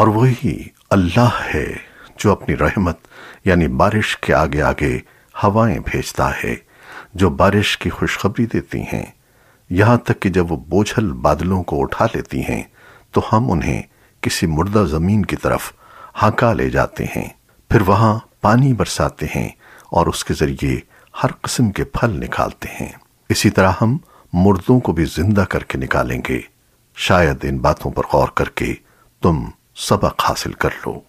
اور وہی اللہ ہے جو اپنی رحمت یعنی بارش کے آگے آگے ہوائیں بھیجتا ہے، جو بارش کی خوشخبری دیتی ہیں۔ یہاں تک کہ جب وہ بوجھل بادلوں کو اٹھا لیتی ہیں، تو ہم انہیں کسی مردہ زمین کی طرف ہانکا لے جاتے ہیں۔ پھر وہاں پانی برساتے ہیں اور اس کے ذریعے ہر قسم کے پھل نکالتے ہیں۔ اسی طرح ہم مردوں کو بھی زندہ کر کے نکالیں گے۔ شاید ان باتوں پر غور کر کے تم سبق حاصل کر لو